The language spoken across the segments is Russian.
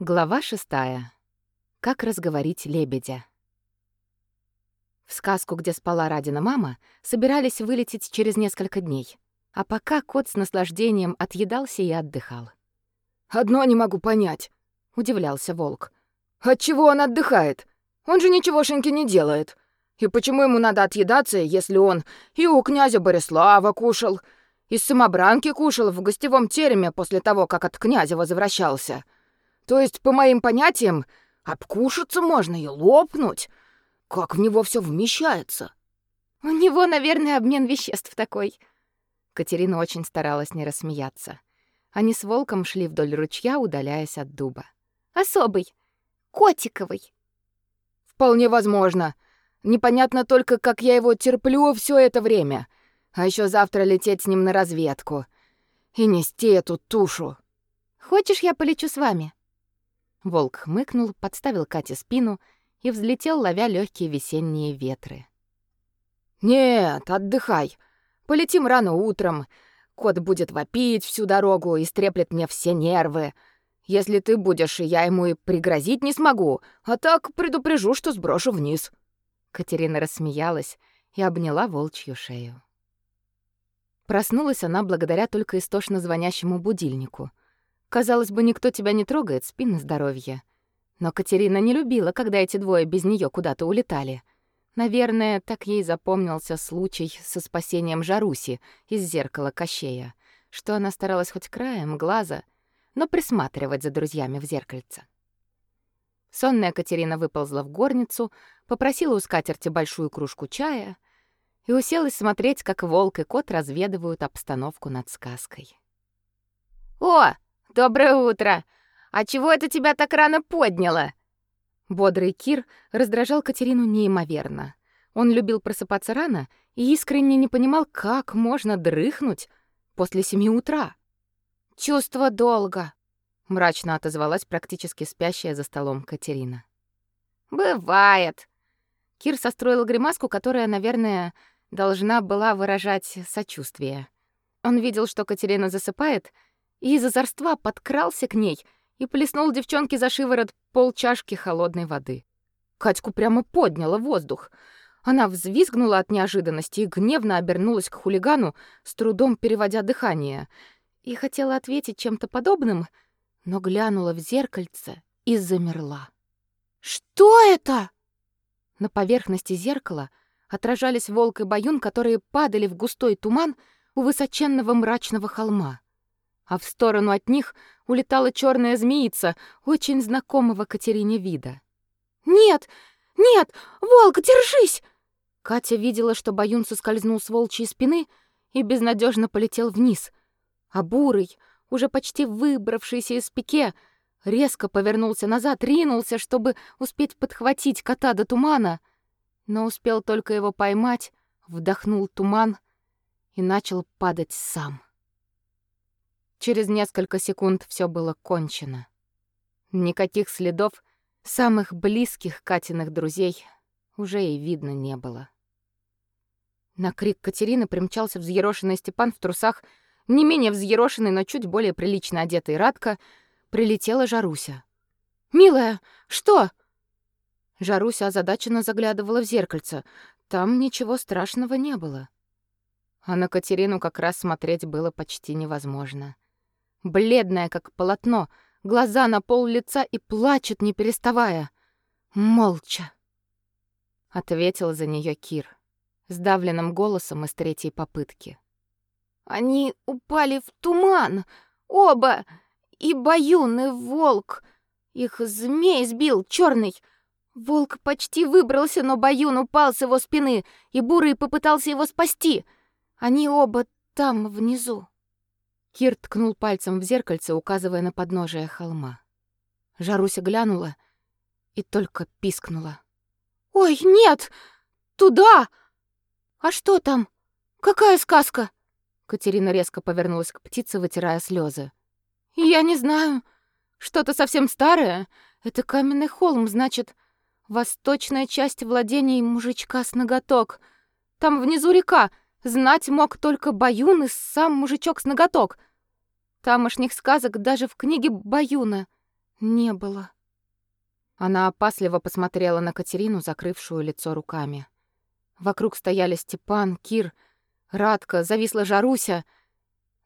Глава шестая. Как разговорить лебедя. В сказку, где спала Радина мама, собирались вылететь через несколько дней. А пока кот с наслаждением отъедался и отдыхал. «Одно не могу понять», — удивлялся волк. «Отчего он отдыхает? Он же ничегошеньки не делает. И почему ему надо отъедаться, если он и у князя Борислава кушал, и самобранки кушал в гостевом тереме после того, как от князя возвращался?» То есть, по моим понятиям, обкушаться можно и лопнуть. Как в него все вмещается? У него, наверное, обмен веществ такой. Катерина очень старалась не рассмеяться. Они с волком шли вдоль ручья, удаляясь от дуба. Особый, котиковый. Вполне возможно. Непонятно только, как я его терплю все это время. А еще завтра лететь с ним на разведку и нести эту тушу. Хочешь, я полечу с вами? Волк хмыкнул, подставил Кате спину и взлетел, ловя легкие весенние ветры. «Нет, отдыхай. Полетим рано утром. Кот будет вопить всю дорогу и стреплет мне все нервы. Если ты будешь, я ему и пригрозить не смогу, а так предупрежу, что сброшу вниз». Катерина рассмеялась и обняла волчью шею. Проснулась она благодаря только истошно звонящему будильнику. Казалось бы, никто тебя не трогает, спи на здоровье. Но Катерина не любила, когда эти двое без нее куда-то улетали. Наверное, так ей запомнился случай со спасением Жаруси из зеркала Кощея, что она старалась хоть краем глаза, но присматривать за друзьями в зеркальце. Сонная Катерина выползла в горницу, попросила у скатерти большую кружку чая и уселась смотреть, как волк и кот разведывают обстановку над сказкой. «О, «Доброе утро! А чего это тебя так рано подняло?» Бодрый Кир раздражал Катерину неимоверно. Он любил просыпаться рано и искренне не понимал, как можно дрыхнуть после семи утра. «Чувство долга», — мрачно отозвалась практически спящая за столом Катерина. «Бывает». Кир состроил гримаску, которая, наверное, должна была выражать сочувствие. Он видел, что Катерина засыпает, — и из озорства подкрался к ней и плеснул девчонке за шиворот полчашки холодной воды. Катьку прямо подняло воздух. Она взвизгнула от неожиданности и гневно обернулась к хулигану, с трудом переводя дыхание, и хотела ответить чем-то подобным, но глянула в зеркальце и замерла. «Что это?» На поверхности зеркала отражались волк и баюн, которые падали в густой туман у высоченного мрачного холма а в сторону от них улетала черная змеица, очень знакомого Катерине вида. «Нет! Нет! Волк, держись!» Катя видела, что Баюн соскользнул с волчьей спины и безнадежно полетел вниз. А Бурый, уже почти выбравшийся из пике, резко повернулся назад, ринулся, чтобы успеть подхватить кота до тумана, но успел только его поймать, вдохнул туман и начал падать сам. Через несколько секунд все было кончено. Никаких следов самых близких Катиных друзей уже и видно не было. На крик Катерины примчался взъерошенный Степан в трусах, не менее взъерошенный, но чуть более прилично одетый Радка, прилетела Жаруся. «Милая, что?» Жаруся озадаченно заглядывала в зеркальце. Там ничего страшного не было. А на Катерину как раз смотреть было почти невозможно бледная как полотно, глаза на пол лица и плачет не переставая. Молча. Ответил за нее Кир, сдавленным голосом из третьей попытки. Они упали в туман, оба, и Баюн, и Волк. Их змей сбил черный. Волк почти выбрался, но Баюн упал с его спины, и Бурый попытался его спасти. Они оба там внизу. Кир ткнул пальцем в зеркальце, указывая на подножие холма. Жаруся глянула и только пискнула. «Ой, нет! Туда! А что там? Какая сказка?» Катерина резко повернулась к птице, вытирая слезы. «Я не знаю. Что-то совсем старое. Это каменный холм, значит, восточная часть владений мужичка с ноготок. Там внизу река, Знать мог только Баюн и сам мужичок с ноготок. Тамошних сказок даже в книге Баюна Не было. Она опасливо посмотрела на Катерину, закрывшую лицо руками. Вокруг стояли Степан, Кир, Радка, зависла Жаруся,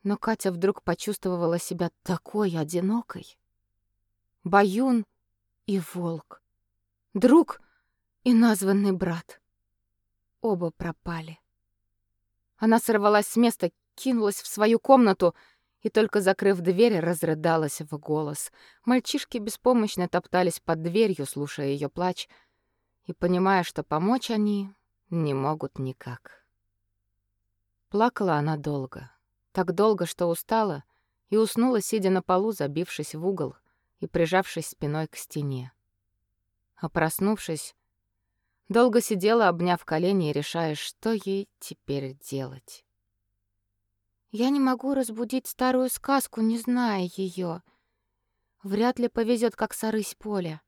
но Катя вдруг почувствовала себя такой одинокой. Баюн и волк. Друг и названный брат. Оба пропали. Она сорвалась с места, кинулась в свою комнату и только закрыв дверь, разрыдалась в голос. Мальчишки беспомощно топтались под дверью, слушая ее плач и понимая, что помочь они не могут никак. Плакала она долго, так долго, что устала и уснула, сидя на полу, забившись в угол и прижавшись спиной к стене. А проснувшись, долго сидела, обняв колени и решая, что ей теперь делать. Я не могу разбудить старую сказку, не зная ее. Вряд ли повезет, как сорысь поля.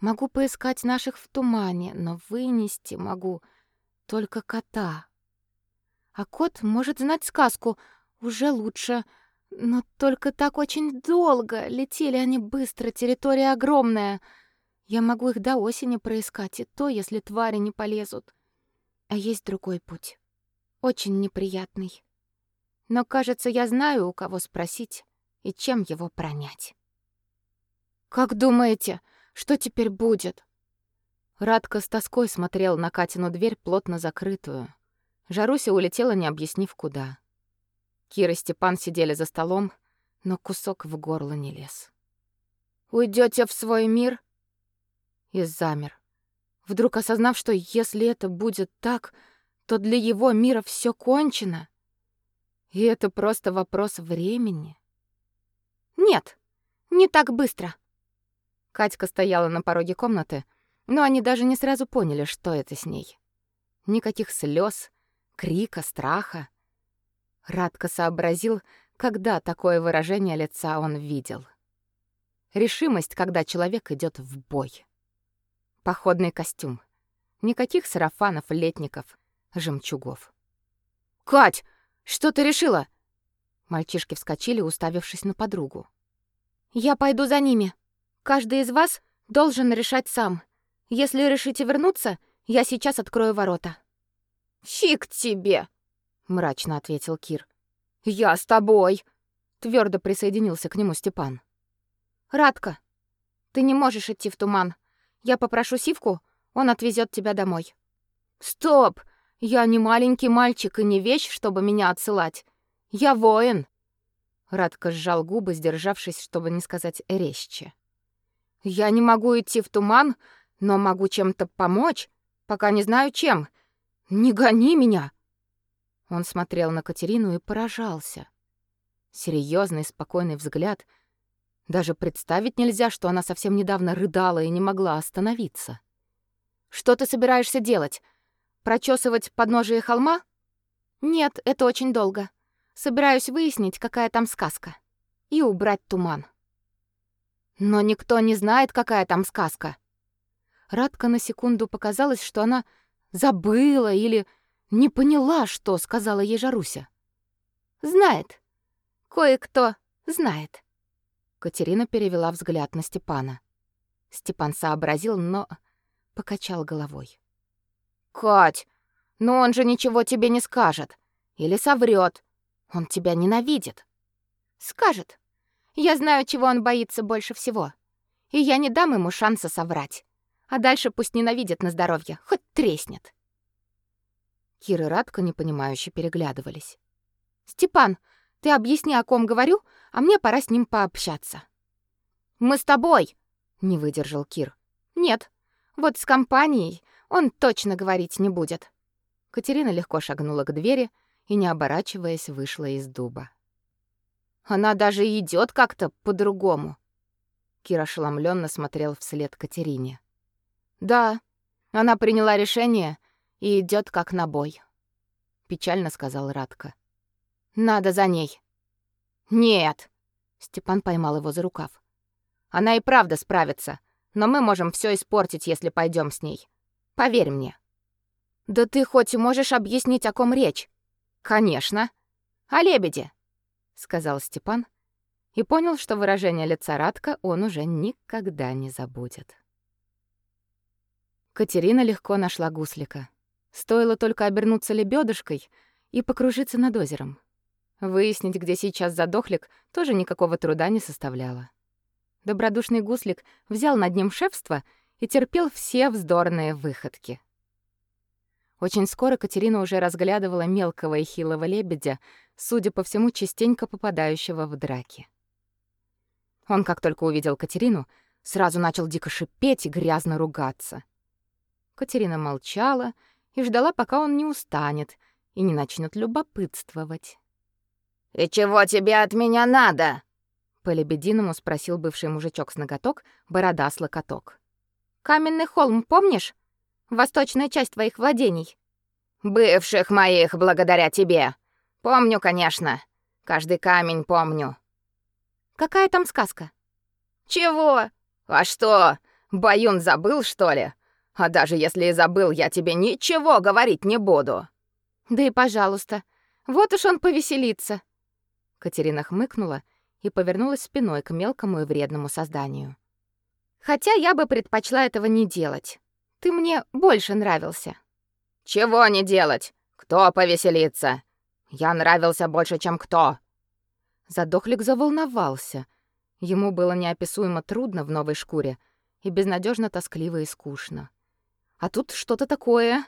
Могу поискать наших в тумане, но вынести могу только кота. А кот может знать сказку, уже лучше. Но только так очень долго. Летели они быстро, территория огромная. Я могу их до осени проискать, и то, если твари не полезут. А есть другой путь. Очень неприятный но, кажется, я знаю, у кого спросить и чем его пронять. «Как думаете, что теперь будет?» Радка с тоской смотрел на Катину дверь, плотно закрытую. Жаруся улетела, не объяснив, куда. Кира и Степан сидели за столом, но кусок в горло не лез. Уйдете в свой мир?» И замер. Вдруг осознав, что если это будет так, то для его мира все кончено. И это просто вопрос времени. Нет, не так быстро. Катька стояла на пороге комнаты, но они даже не сразу поняли, что это с ней. Никаких слез, крика, страха. Радко сообразил, когда такое выражение лица он видел. Решимость, когда человек идет в бой. Походный костюм. Никаких сарафанов, летников, жемчугов. «Кать, что ты решила?» Мальчишки вскочили, уставившись на подругу. «Я пойду за ними. Каждый из вас должен решать сам. Если решите вернуться, я сейчас открою ворота». «Фиг тебе!» — мрачно ответил Кир. «Я с тобой!» — твердо присоединился к нему Степан. «Радка, ты не можешь идти в туман. Я попрошу Сивку, он отвезет тебя домой». «Стоп! Я не маленький мальчик и не вещь, чтобы меня отсылать. Я воин. Радко сжал губы, сдержавшись, чтобы не сказать резче. Я не могу идти в туман, но могу чем-то помочь, пока не знаю чем. Не гони меня. Он смотрел на Катерину и поражался. Серьезный, спокойный взгляд. Даже представить нельзя, что она совсем недавно рыдала и не могла остановиться. Что ты собираешься делать? Прочесывать подножие холма? Нет, это очень долго. Собираюсь выяснить, какая там сказка. И убрать туман. Но никто не знает, какая там сказка. Радка на секунду показалось, что она забыла или не поняла, что сказала ей Жаруся. Знает. Кое-кто знает. Катерина перевела взгляд на Степана. Степан сообразил, но покачал головой. «Кать, но он же ничего тебе не скажет. Или соврет. Он тебя ненавидит». «Скажет. Я знаю, чего он боится больше всего. И я не дам ему шанса соврать. А дальше пусть ненавидит на здоровье, хоть треснет». Кира и Радка непонимающе переглядывались. «Степан, ты объясни, о ком говорю, а мне пора с ним пообщаться». «Мы с тобой!» — не выдержал Кир. «Нет, вот с компанией он точно говорить не будет. Катерина легко шагнула к двери и, не оборачиваясь, вышла из дуба. Она даже идет как-то по-другому. Кира ошеломленно смотрел вслед Катерине. Да, она приняла решение и идет как на бой, печально сказал Радко. Надо за ней. Нет. Степан поймал его за рукав. Она и правда справится, но мы можем все испортить, если пойдем с ней. Поверь мне. Да ты хоть можешь объяснить, о ком речь? Конечно. О лебеде, сказал Степан и понял, что выражение лица Радка он уже никогда не забудет. Катерина легко нашла гуслика. Стоило только обернуться лебедушкой и покружиться над озером. Выяснить, где сейчас задохлик, тоже никакого труда не составляло. Добродушный гуслик взял над ним шефство и терпел все вздорные выходки. Очень скоро Катерина уже разглядывала мелкого и хилого лебедя, судя по всему, частенько попадающего в драки. Он, как только увидел Катерину, сразу начал дико шипеть и грязно ругаться. Катерина молчала и ждала, пока он не устанет и не начнет любопытствовать. «И чего тебе от меня надо?» По-лебединому спросил бывший мужичок с ноготок, борода-слокоток. «Каменный холм, помнишь? Восточная часть твоих владений». «Бывших моих, благодаря тебе. Помню, конечно. Каждый камень помню». «Какая там сказка?» «Чего? А что, Баюн забыл, что ли? А даже если и забыл, я тебе ничего говорить не буду». «Да и пожалуйста. Вот уж он повеселится». Катерина хмыкнула и повернулась спиной к мелкому и вредному созданию. Хотя я бы предпочла этого не делать. Ты мне больше нравился. Чего не делать? Кто повеселится? Я нравился больше, чем кто? Задохлик заволновался. Ему было неописуемо трудно в новой шкуре и безнадежно тоскливо и скучно. А тут что-то такое.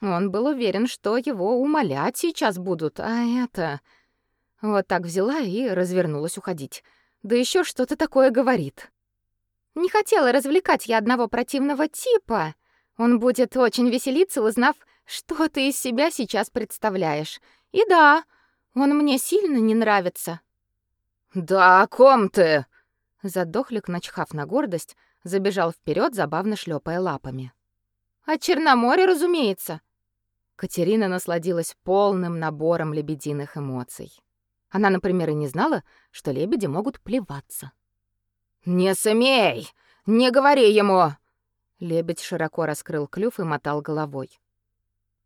Он был уверен, что его умолять сейчас будут, а это вот так взяла и развернулась уходить. Да еще что-то такое говорит. Не хотела развлекать я одного противного типа. Он будет очень веселиться, узнав, что ты из себя сейчас представляешь. И да, он мне сильно не нравится. Да о ком ты? Задохлик, начхав на гордость, забежал вперед, забавно шлепая лапами. О Черноморе, разумеется. Катерина насладилась полным набором лебединых эмоций. Она, например, и не знала, что лебеди могут плеваться. «Не смей! Не говори ему!» Лебедь широко раскрыл клюв и мотал головой.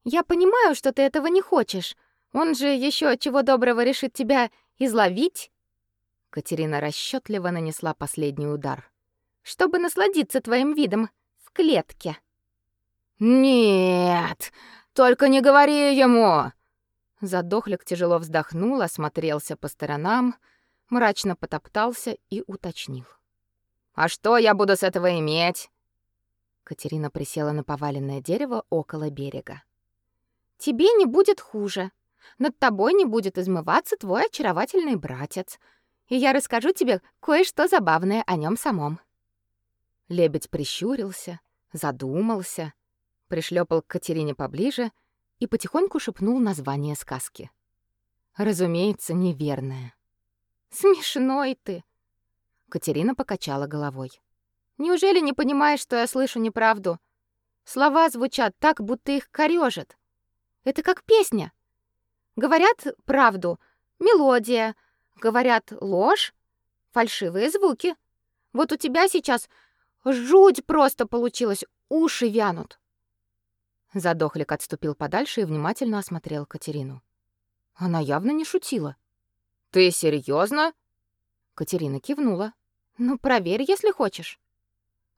«Я понимаю, что ты этого не хочешь. Он же еще чего доброго решит тебя изловить». Катерина расчетливо нанесла последний удар. «Чтобы насладиться твоим видом в клетке». «Нет, только не говори ему!» Задохлик тяжело вздохнул, осмотрелся по сторонам, мрачно потоптался и уточнил. «А что я буду с этого иметь?» Катерина присела на поваленное дерево около берега. «Тебе не будет хуже. Над тобой не будет измываться твой очаровательный братец. И я расскажу тебе кое-что забавное о нем самом». Лебедь прищурился, задумался, пришлепал к Катерине поближе — и потихоньку шепнул название сказки. Разумеется, неверное. «Смешной ты!» Катерина покачала головой. «Неужели не понимаешь, что я слышу неправду? Слова звучат так, будто их корёжит. Это как песня. Говорят правду, мелодия, говорят ложь, фальшивые звуки. Вот у тебя сейчас жуть просто получилось, уши вянут. Задохлик отступил подальше и внимательно осмотрел Катерину. Она явно не шутила. «Ты серьезно? Катерина кивнула. «Ну, проверь, если хочешь».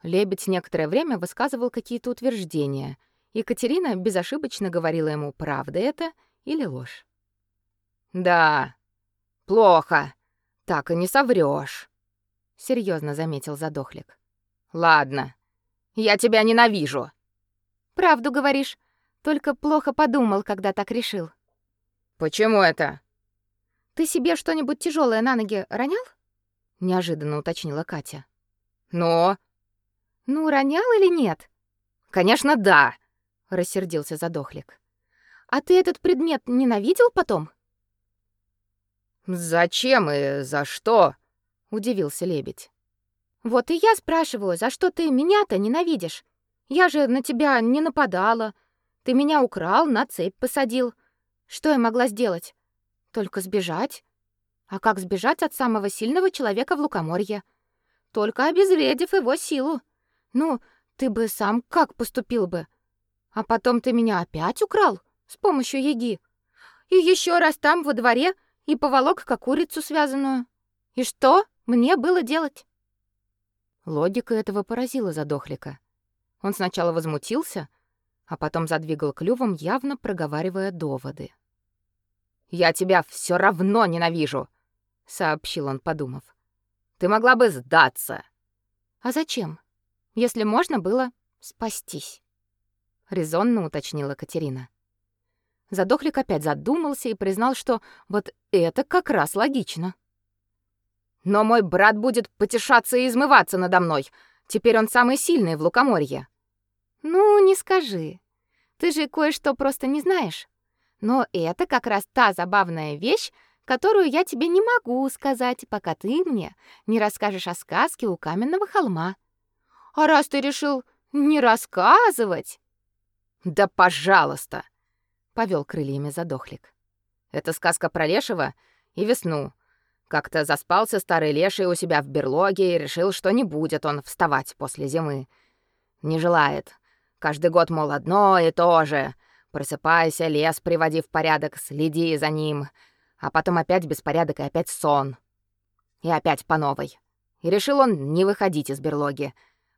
Лебедь некоторое время высказывал какие-то утверждения, и Катерина безошибочно говорила ему, правда это или ложь. «Да, плохо. Так и не соврёшь», — серьезно заметил Задохлик. «Ладно, я тебя ненавижу». Правду говоришь. Только плохо подумал, когда так решил. Почему это? Ты себе что-нибудь тяжелое на ноги ронял? Неожиданно уточнила Катя. Но Ну, ронял или нет? Конечно, да, рассердился задохлик. А ты этот предмет ненавидел потом? Зачем и за что? удивился лебедь. Вот и я спрашиваю, за что ты меня-то ненавидишь? Я же на тебя не нападала. Ты меня украл, на цепь посадил. Что я могла сделать? Только сбежать. А как сбежать от самого сильного человека в Лукоморье? Только обезвредив его силу. Ну, ты бы сам как поступил бы? А потом ты меня опять украл с помощью еги. И еще раз там во дворе и поволок как курицу связанную. И что мне было делать? Логика этого поразила задохлика. Он сначала возмутился, а потом задвигал клювом, явно проговаривая доводы. «Я тебя все равно ненавижу», — сообщил он, подумав. «Ты могла бы сдаться». «А зачем? Если можно было спастись», — резонно уточнила Катерина. Задохлик опять задумался и признал, что вот это как раз логично. Но мой брат будет потешаться и измываться надо мной. Теперь он самый сильный в Лукоморье. Ну, не скажи. Ты же кое-что просто не знаешь. Но это как раз та забавная вещь, которую я тебе не могу сказать, пока ты мне не расскажешь о сказке у каменного холма. А раз ты решил не рассказывать, да, пожалуйста, повел крыльями задохлик. Это сказка про лешего и весну. Как-то заспался старый леший у себя в берлоге и решил, что не будет он вставать после зимы. Не желает. Каждый год, мол, одно и то же. Просыпайся, лес приводи в порядок, следи за ним. А потом опять беспорядок и опять сон. И опять по новой. И решил он не выходить из берлоги.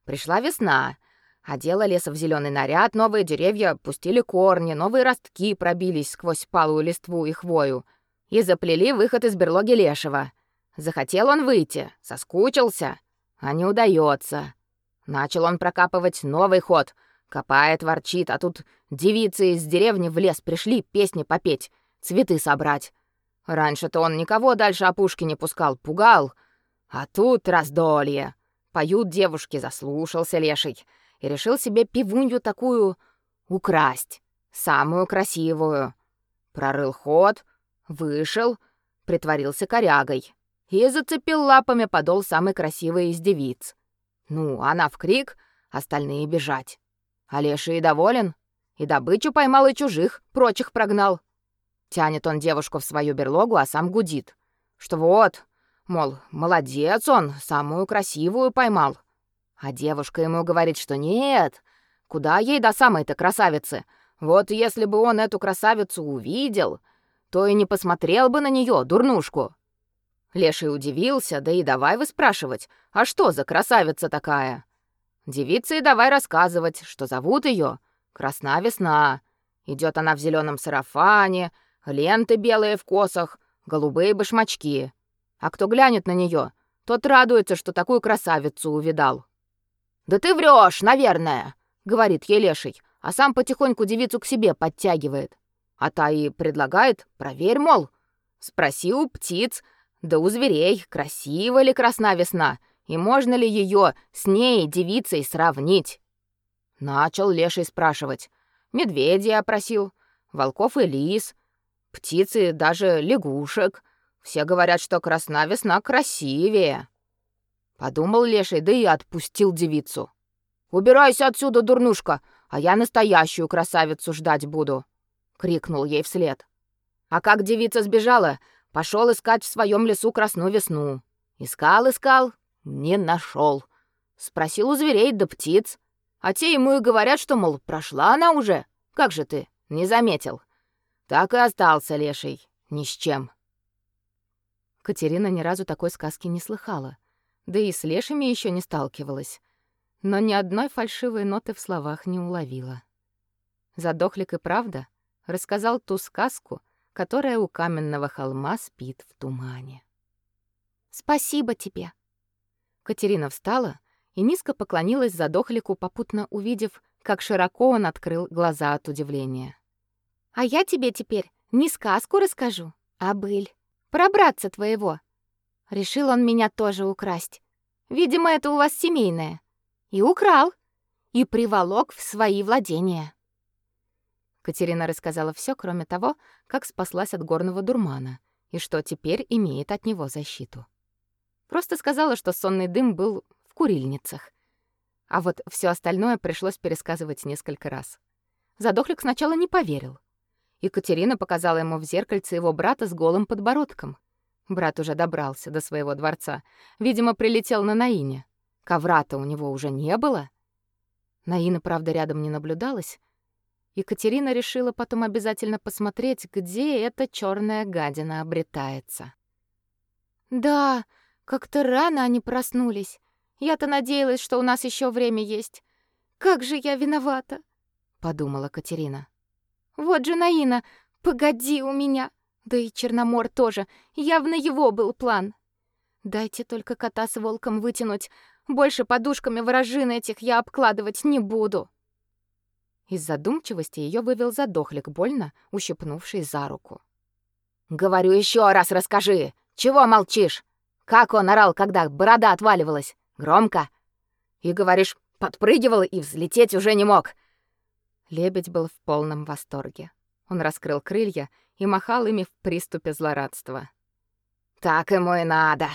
Пришла весна. Одела леса в зеленый наряд, новые деревья пустили корни, новые ростки пробились сквозь палую листву и хвою и заплели выход из берлоги лешего. Захотел он выйти, соскучился, а не удается. Начал он прокапывать новый ход, копает, ворчит, а тут девицы из деревни в лес пришли песни попеть, цветы собрать. Раньше-то он никого дальше опушки не пускал, пугал. А тут раздолье. Поют девушки, заслушался леший и решил себе пивунью такую украсть, самую красивую. Прорыл ход, вышел, притворился корягой и зацепил лапами подол самой красивой из девиц. Ну, она в крик, остальные бежать. А леший доволен, и добычу поймал, и чужих, прочих прогнал. Тянет он девушку в свою берлогу, а сам гудит, что вот, мол, молодец он, самую красивую поймал. А девушка ему говорит, что нет, куда ей до самой-то красавицы? Вот если бы он эту красавицу увидел, то и не посмотрел бы на нее, дурнушку. Леший удивился, да и давай выспрашивать, а что за красавица такая? Девица и давай рассказывать, что зовут ее Красна Весна. Идет она в зеленом сарафане, ленты белые в косах, голубые башмачки. А кто глянет на нее, тот радуется, что такую красавицу увидал. «Да ты врешь, наверное», — говорит ей леший, а сам потихоньку девицу к себе подтягивает. А та и предлагает, проверь, мол, спроси у птиц, да у зверей, красива ли красна весна, и можно ли ее с ней, девицей, сравнить. Начал леший спрашивать. Медведя опросил, волков и лис, птицы даже лягушек. Все говорят, что красна весна красивее. Подумал леший, да и отпустил девицу. «Убирайся отсюда, дурнушка, а я настоящую красавицу ждать буду!» — крикнул ей вслед. А как девица сбежала, пошел искать в своем лесу красную весну. Искал, искал, не нашел. Спросил у зверей да птиц. А те ему и говорят, что, мол, прошла она уже. Как же ты, не заметил? Так и остался леший, ни с чем. Катерина ни разу такой сказки не слыхала да и с лешими еще не сталкивалась, но ни одной фальшивой ноты в словах не уловила. Задохлик и правда рассказал ту сказку, которая у каменного холма спит в тумане. «Спасибо тебе!» Катерина встала и низко поклонилась задохлику, попутно увидев, как широко он открыл глаза от удивления. «А я тебе теперь не сказку расскажу, а быль. Про братца твоего, Решил он меня тоже украсть. Видимо, это у вас семейное. И украл. И приволок в свои владения. Катерина рассказала все, кроме того, как спаслась от горного дурмана и что теперь имеет от него защиту. Просто сказала, что сонный дым был в курильницах. А вот все остальное пришлось пересказывать несколько раз. Задохлик сначала не поверил. Екатерина показала ему в зеркальце его брата с голым подбородком. Брат уже добрался до своего дворца. Видимо, прилетел на Наине. Ковра-то у него уже не было. Наина, правда, рядом не наблюдалась. Екатерина решила потом обязательно посмотреть, где эта черная гадина обретается. «Да, Как-то рано они проснулись. Я-то надеялась, что у нас еще время есть. Как же я виновата, подумала Катерина. Вот же Наина, погоди у меня. Да и Черномор тоже, явно его был план. Дайте только кота с волком вытянуть, больше подушками ворожин этих я обкладывать не буду. Из задумчивости ее вывел задохлик, больно ущипнувший за руку. «Говорю еще раз расскажи! Чего молчишь? Как он орал, когда борода отваливалась? Громко? И, говоришь, подпрыгивал и взлететь уже не мог!» Лебедь был в полном восторге. Он раскрыл крылья и махал ими в приступе злорадства. «Так ему и надо!»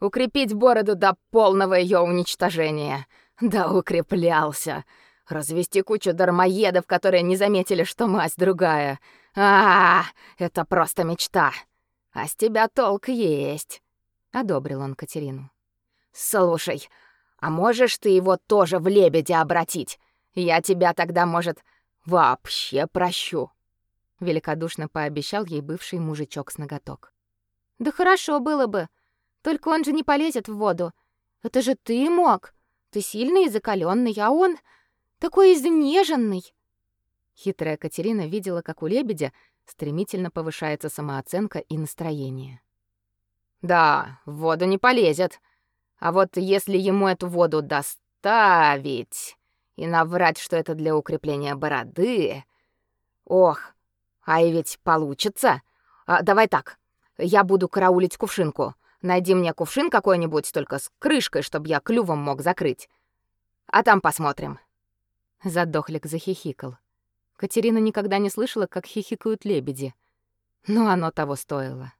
укрепить бороду до полного ее уничтожения. Да укреплялся. Развести кучу дармоедов, которые не заметили, что мать другая. А, -а, -а это просто мечта. А с тебя толк есть, одобрил он Катерину. Слушай, а можешь ты его тоже в лебедя обратить? Я тебя тогда, может, вообще прощу. Великодушно пообещал ей бывший мужичок с ноготок. Да хорошо было бы, только он же не полезет в воду. Это же ты мог. Ты сильный и закаленный, а он такой изнеженный. Хитрая Катерина видела, как у лебедя стремительно повышается самооценка и настроение. Да, в воду не полезет. А вот если ему эту воду доставить и наврать, что это для укрепления бороды, ох, а и ведь получится. А, давай так. Я буду караулить кувшинку. Найди мне кувшин какой-нибудь, только с крышкой, чтобы я клювом мог закрыть. А там посмотрим. Задохлик захихикал. Катерина никогда не слышала, как хихикают лебеди. Но оно того стоило.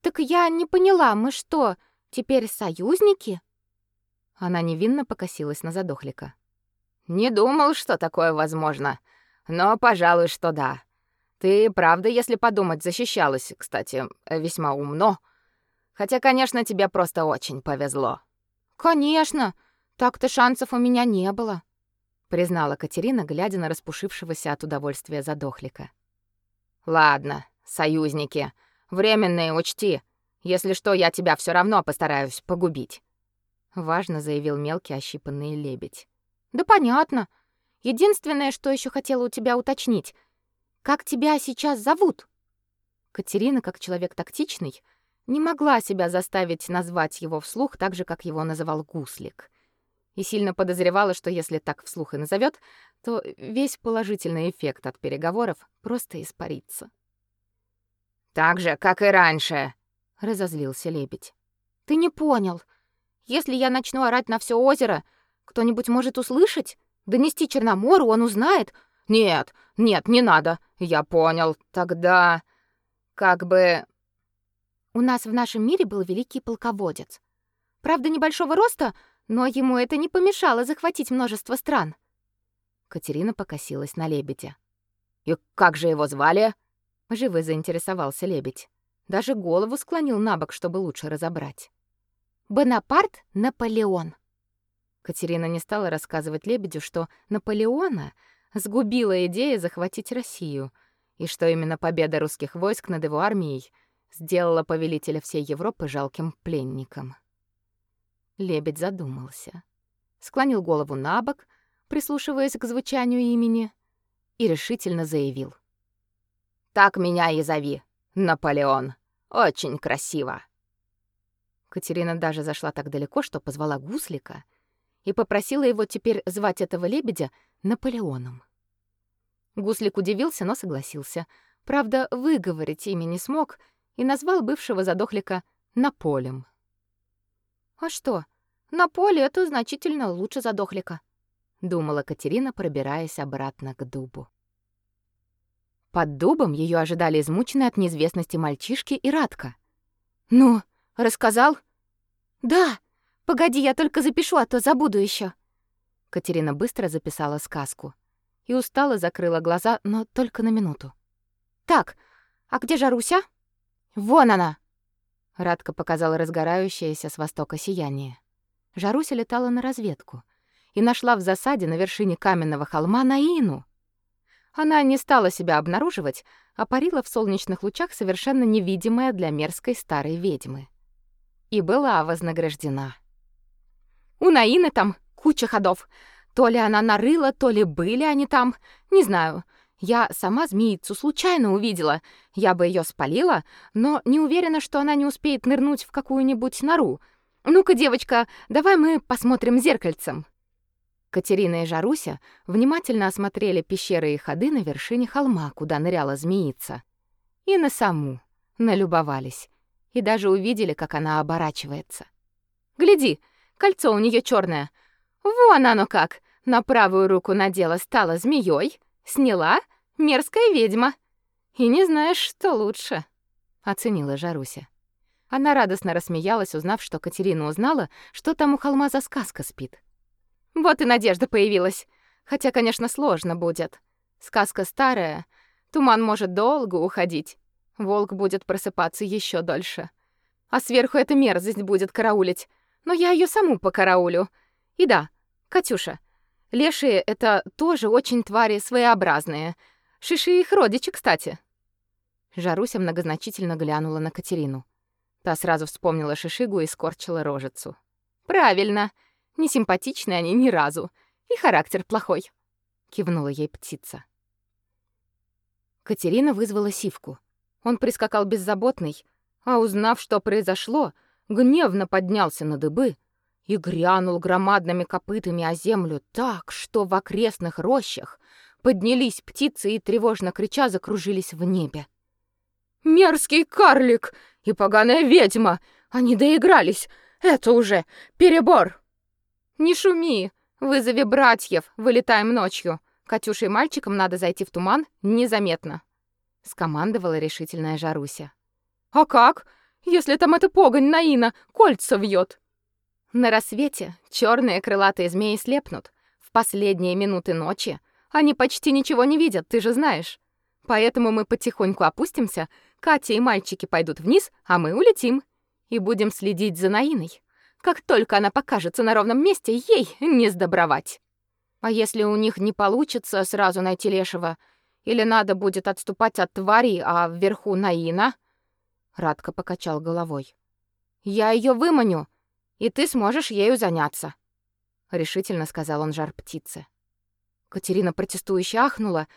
Так я не поняла, мы что, теперь союзники? Она невинно покосилась на задохлика. Не думал, что такое возможно, но, пожалуй, что да. Ты, правда, если подумать, защищалась, кстати, весьма умно. Хотя, конечно, тебе просто очень повезло. Конечно, так-то шансов у меня не было, признала Катерина, глядя на распушившегося от удовольствия задохлика. Ладно, союзники, временные учти. Если что, я тебя все равно постараюсь погубить, важно заявил мелкий ощипанный лебедь. Да понятно. Единственное, что еще хотела у тебя уточнить, как тебя сейчас зовут? Катерина, как человек тактичный, не могла себя заставить назвать его вслух так же, как его называл Гуслик. И сильно подозревала, что если так вслух и назовет, то весь положительный эффект от переговоров просто испарится. «Так же, как и раньше», — разозлился лебедь. «Ты не понял. Если я начну орать на все озеро, кто-нибудь может услышать? Донести Черномору, он узнает». «Нет, нет, не надо. Я понял. Тогда... как бы... У нас в нашем мире был великий полководец. Правда, небольшого роста, но ему это не помешало захватить множество стран. Катерина покосилась на лебедя. «И как же его звали?» Живо заинтересовался лебедь. Даже голову склонил на бок, чтобы лучше разобрать. «Бонапарт Наполеон». Катерина не стала рассказывать лебедю, что Наполеона сгубила идея захватить Россию, и что именно победа русских войск над его армией сделала повелителя всей Европы жалким пленником. Лебедь задумался, склонил голову набок, прислушиваясь к звучанию имени, и решительно заявил: "Так меня и зови, Наполеон. Очень красиво". Катерина даже зашла так далеко, что позвала гуслика и попросила его теперь звать этого лебедя Наполеоном. Гуслик удивился, но согласился. Правда, выговорить имя не смог и назвал бывшего задохлика Наполем. А что? На поле это значительно лучше задохлика, думала Катерина, пробираясь обратно к дубу. Под дубом ее ожидали измученные от неизвестности мальчишки и Радка. Ну, рассказал? Да. Погоди, я только запишу, а то забуду еще. Катерина быстро записала сказку и устало закрыла глаза, но только на минуту. Так, а где Жаруся? Вон она. Радка показала разгорающееся с востока сияние. Жаруся летала на разведку и нашла в засаде на вершине каменного холма Наину. Она не стала себя обнаруживать, а парила в солнечных лучах совершенно невидимая для мерзкой старой ведьмы. и была вознаграждена. У Наины там куча ходов. То ли она нарыла, то ли были они там, не знаю. Я сама змеицу случайно увидела. Я бы ее спалила, но не уверена, что она не успеет нырнуть в какую-нибудь нору. Ну-ка, девочка, давай мы посмотрим зеркальцем. Катерина и Жаруся внимательно осмотрели пещеры и ходы на вершине холма, куда ныряла змеица. И на саму налюбовались. И даже увидели, как она оборачивается. Гляди, кольцо у нее черное. Вон оно как. На правую руку надела, стала змеей, сняла, мерзкая ведьма. И не знаешь, что лучше, оценила Жаруся. Она радостно рассмеялась, узнав, что Катерина узнала, что там у холма за сказка спит. Вот и надежда появилась. Хотя, конечно, сложно будет. Сказка старая, туман может долго уходить. Волк будет просыпаться еще дольше. А сверху эта мерзость будет караулить. Но я ее саму покараулю. И да, Катюша, лешие — это тоже очень твари своеобразные. Шиши их родичи, кстати. Жаруся многозначительно глянула на Катерину. Та сразу вспомнила Шишигу и скорчила рожицу. «Правильно. Не симпатичны они ни разу. И характер плохой», — кивнула ей птица. Катерина вызвала Сивку. Он прискакал беззаботный, а узнав, что произошло, гневно поднялся на дыбы и грянул громадными копытами о землю так, что в окрестных рощах поднялись птицы и тревожно крича закружились в небе. Мерзкий карлик и поганая ведьма, они доигрались. Это уже перебор. Не шуми, вызови братьев, вылетаем ночью. Катюше и мальчикам надо зайти в туман незаметно, скомандовала решительная Жаруся. А как, если там эта погонь Наина кольца вьет? На рассвете черные крылатые змеи слепнут. В последние минуты ночи они почти ничего не видят, ты же знаешь. Поэтому мы потихоньку опустимся, Катя и мальчики пойдут вниз, а мы улетим и будем следить за Наиной. Как только она покажется на ровном месте, ей не сдобровать. А если у них не получится сразу найти Лешего, или надо будет отступать от твари, а вверху Наина? Радко покачал головой. Я ее выманю, и ты сможешь ею заняться, решительно сказал он жар птице. Катерина протестующе ахнула,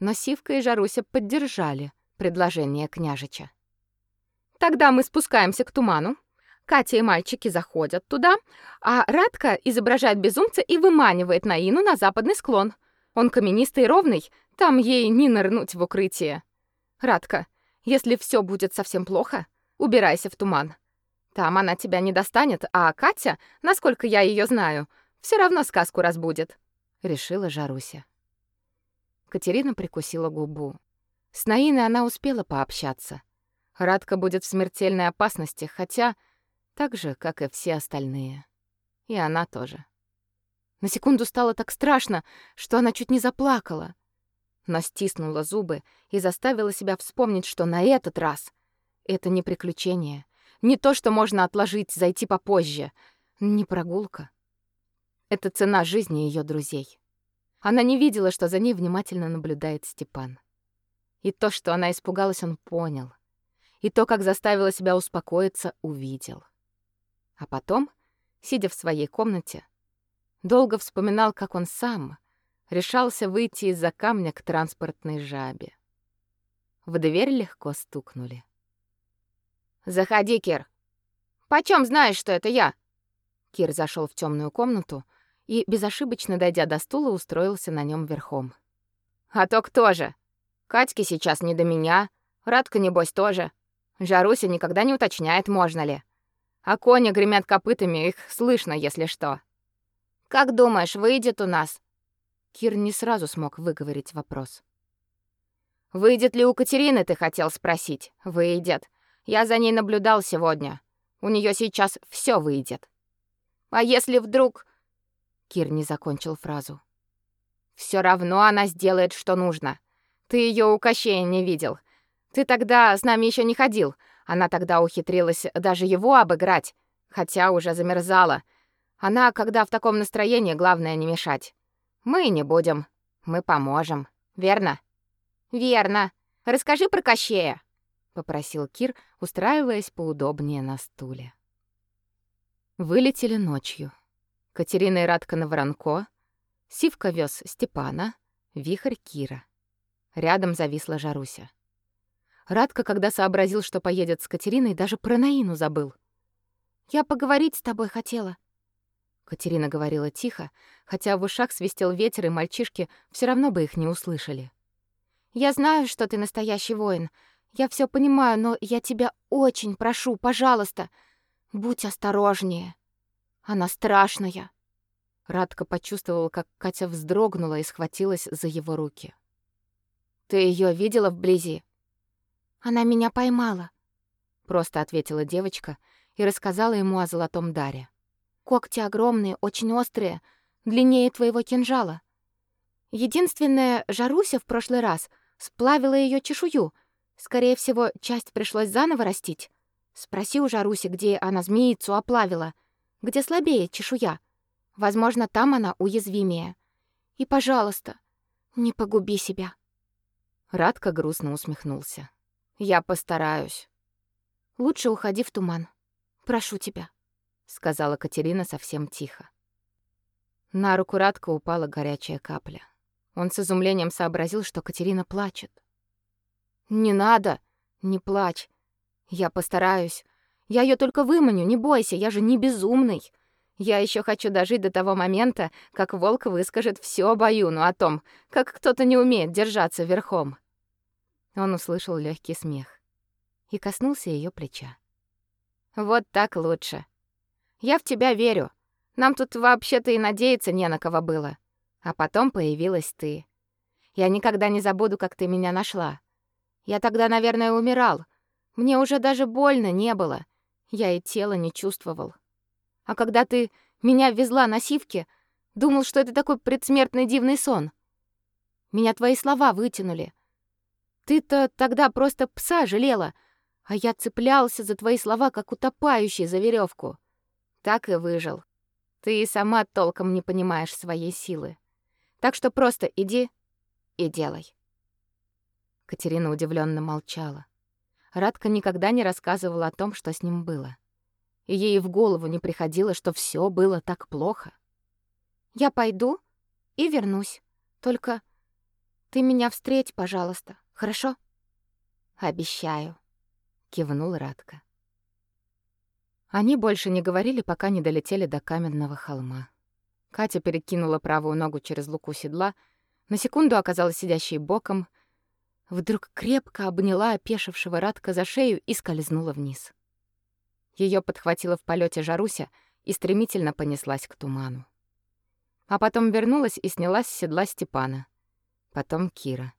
но Сивка и Жаруся поддержали предложение княжича. Тогда мы спускаемся к туману, Катя и мальчики заходят туда, а Радка изображает безумца и выманивает Наину на западный склон. Он каменистый и ровный, там ей не нырнуть в укрытие. Радка, если все будет совсем плохо, убирайся в туман. Там она тебя не достанет, а Катя, насколько я ее знаю, все равно сказку разбудит, решила Жаруся. Катерина прикусила губу. С Наиной она успела пообщаться. Радка будет в смертельной опасности, хотя так же, как и все остальные. И она тоже. На секунду стало так страшно, что она чуть не заплакала. Но стиснула зубы и заставила себя вспомнить, что на этот раз это не приключение, не то, что можно отложить, зайти попозже, не прогулка. Это цена жизни ее друзей. Она не видела, что за ней внимательно наблюдает Степан. И то, что она испугалась, он понял. И то, как заставила себя успокоиться, увидел. А потом, сидя в своей комнате, долго вспоминал, как он сам решался выйти из-за камня к транспортной жабе. В дверь легко стукнули. «Заходи, Кир!» «Почем знаешь, что это я?» Кир зашел в темную комнату и, безошибочно дойдя до стула, устроился на нем верхом. «А то кто же? Катьке сейчас не до меня, Радка, небось, тоже. Жаруся никогда не уточняет, можно ли. А кони гремят копытами, их слышно, если что. Как думаешь, выйдет у нас? Кир не сразу смог выговорить вопрос. Выйдет ли у Катерины, ты хотел спросить? Выйдет. Я за ней наблюдал сегодня. У нее сейчас все выйдет. А если вдруг Кир не закончил фразу. Все равно она сделает, что нужно. Ты ее у Кощея не видел. Ты тогда с нами еще не ходил. Она тогда ухитрилась даже его обыграть, хотя уже замерзала. Она, когда в таком настроении, главное не мешать. Мы не будем. Мы поможем. Верно? Верно. Расскажи про Кощея, попросил Кир, устраиваясь поудобнее на стуле. Вылетели ночью. Катерина и Радка на Воронко, Сивка вез Степана, Вихрь Кира. Рядом зависла Жаруся. Радка, когда сообразил, что поедет с Катериной, даже про Наину забыл. «Я поговорить с тобой хотела». Катерина говорила тихо, хотя в ушах свистел ветер, и мальчишки все равно бы их не услышали. «Я знаю, что ты настоящий воин. Я все понимаю, но я тебя очень прошу, пожалуйста, будь осторожнее. Она страшная». Радка почувствовал, как Катя вздрогнула и схватилась за его руки. «Ты ее видела вблизи?» Она меня поймала, просто ответила девочка и рассказала ему о золотом даре. Когти огромные, очень острые, длиннее твоего кинжала. Единственное, Жаруся в прошлый раз сплавила ее чешую. Скорее всего, часть пришлось заново растить. Спроси у Жаруси, где она змеицу оплавила, где слабее чешуя. Возможно, там она уязвимее. И, пожалуйста, не погуби себя. Радко грустно усмехнулся. Я постараюсь. Лучше уходи в туман. Прошу тебя, сказала Катерина совсем тихо. На руку Радка упала горячая капля. Он с изумлением сообразил, что Катерина плачет. Не надо, не плачь. Я постараюсь. Я ее только выманю, не бойся, я же не безумный. Я еще хочу дожить до того момента, как волк выскажет все Баюну о том, как кто-то не умеет держаться верхом. Он услышал легкий смех и коснулся ее плеча. Вот так лучше. Я в тебя верю. Нам тут вообще-то и надеяться не на кого было. А потом появилась ты. Я никогда не забуду, как ты меня нашла. Я тогда, наверное, умирал. Мне уже даже больно не было. Я и тело не чувствовал. А когда ты меня везла на сивке, думал, что это такой предсмертный дивный сон. Меня твои слова вытянули. Ты-то тогда просто пса жалела, а я цеплялся за твои слова, как утопающий за веревку. Так и выжил. Ты и сама толком не понимаешь своей силы. Так что просто иди и делай. Катерина удивленно молчала. Радка никогда не рассказывала о том, что с ним было. И ей в голову не приходило, что все было так плохо. Я пойду и вернусь. Только ты меня встреть, пожалуйста. Хорошо? Обещаю, кивнул Радка. Они больше не говорили, пока не долетели до каменного холма. Катя перекинула правую ногу через луку седла, на секунду оказалась сидящей боком, вдруг крепко обняла опешившего Радка за шею и скользнула вниз. Ее подхватила в полете Жаруся и стремительно понеслась к туману. А потом вернулась и снялась с седла Степана. Потом Кира.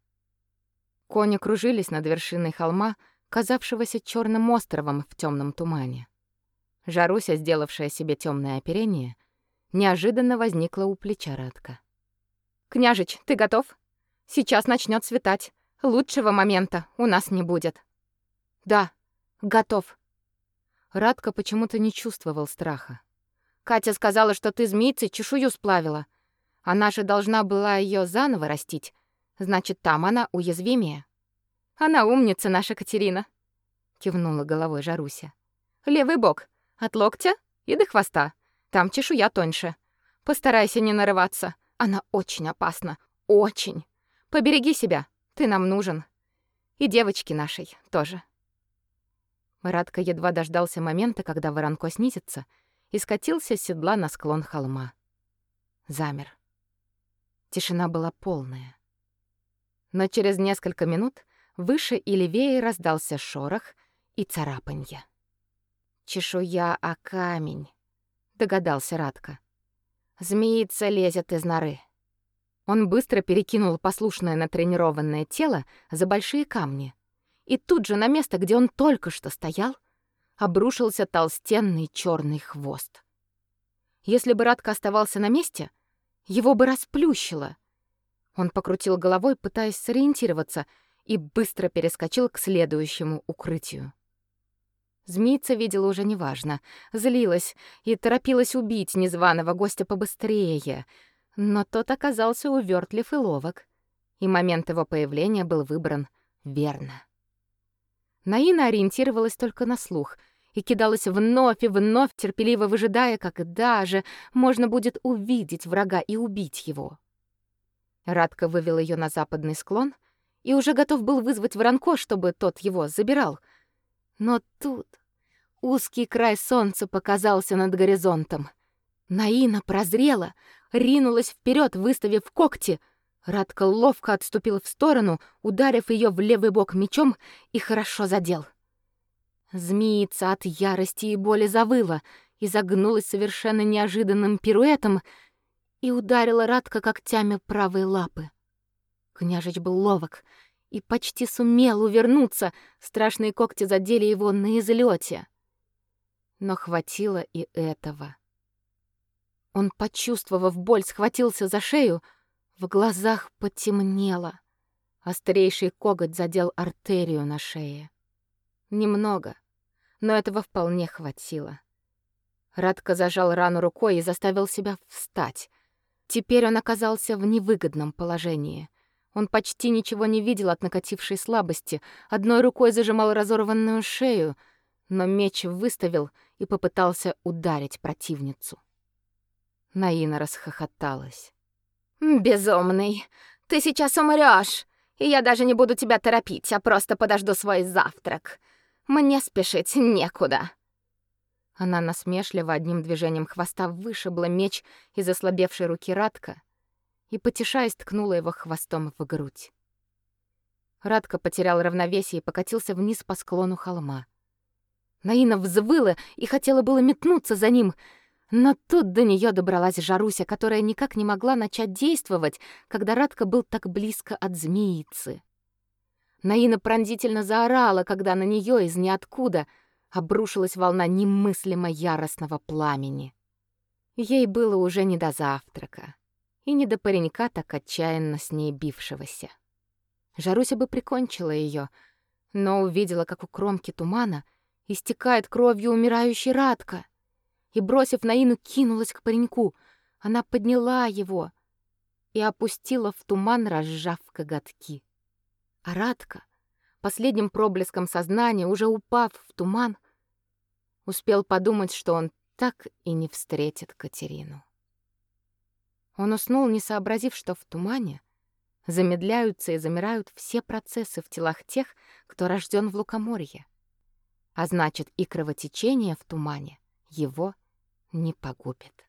Кони кружились над вершиной холма, казавшегося черным островом в темном тумане. Жаруся, сделавшая себе темное оперение, неожиданно возникла у плеча Радка. «Княжич, ты готов? Сейчас начнет светать. Лучшего момента у нас не будет». «Да, готов». Радка почему-то не чувствовал страха. «Катя сказала, что ты змейцы чешую сплавила. Она же должна была ее заново растить. Значит, там она уязвимее. Она умница наша Катерина, кивнула головой Жаруся. Левый бок, от локтя и до хвоста. Там чешуя тоньше. Постарайся не нарываться. Она очень опасна, очень. Побереги себя. Ты нам нужен. И девочки нашей тоже. Радка едва дождался момента, когда воронко снизится, и скатился с седла на склон холма. Замер. Тишина была полная. Но через несколько минут выше и левее раздался шорох и царапанье. «Чешуя о камень», — догадался Радко. «Змеица лезет из норы». Он быстро перекинул послушное натренированное тело за большие камни. И тут же на место, где он только что стоял, обрушился толстенный черный хвост. Если бы Радко оставался на месте, его бы расплющило — он покрутил головой, пытаясь сориентироваться, и быстро перескочил к следующему укрытию. Змейца видела уже неважно, злилась и торопилась убить незваного гостя побыстрее, но тот оказался увёртлив и ловок, и момент его появления был выбран верно. Наина ориентировалась только на слух и кидалась вновь и вновь, терпеливо выжидая, когда же можно будет увидеть врага и убить его. Радко вывел ее на западный склон и уже готов был вызвать Воронко, чтобы тот его забирал. Но тут узкий край солнца показался над горизонтом. Наина прозрела, ринулась вперед, выставив когти. Радка ловко отступил в сторону, ударив ее в левый бок мечом и хорошо задел. Змеица от ярости и боли завыла, изогнулась совершенно неожиданным пируэтом и ударила Радка когтями правой лапы. Княжич был ловок и почти сумел увернуться, страшные когти задели его на излете. Но хватило и этого. Он, почувствовав боль, схватился за шею, в глазах потемнело. Острейший коготь задел артерию на шее. Немного, но этого вполне хватило. Радко зажал рану рукой и заставил себя встать. Теперь он оказался в невыгодном положении. Он почти ничего не видел от накатившей слабости, одной рукой зажимал разорванную шею, но меч выставил и попытался ударить противницу. Наина расхохоталась. «Безумный, ты сейчас умрёшь, и я даже не буду тебя торопить, а просто подожду свой завтрак. Мне спешить некуда». Она насмешливо одним движением хвоста вышибла меч из ослабевшей руки Радка и, потешаясь, ткнула его хвостом в грудь. Радка потерял равновесие и покатился вниз по склону холма. Наина взвыла и хотела было метнуться за ним, но тут до нее добралась Жаруся, которая никак не могла начать действовать, когда Радка был так близко от змеицы. Наина пронзительно заорала, когда на нее из ниоткуда обрушилась волна немыслимо яростного пламени. Ей было уже не до завтрака и не до паренька, так отчаянно с ней бившегося. Жаруся бы прикончила ее, но увидела, как у кромки тумана истекает кровью умирающий Радка, и, бросив Наину, кинулась к пареньку. Она подняла его и опустила в туман, разжав коготки. А Радка, последним проблеском сознания, уже упав в туман, успел подумать, что он так и не встретит Катерину. Он уснул, не сообразив, что в тумане замедляются и замирают все процессы в телах тех, кто рожден в лукоморье. А значит, и кровотечение в тумане его не погубит.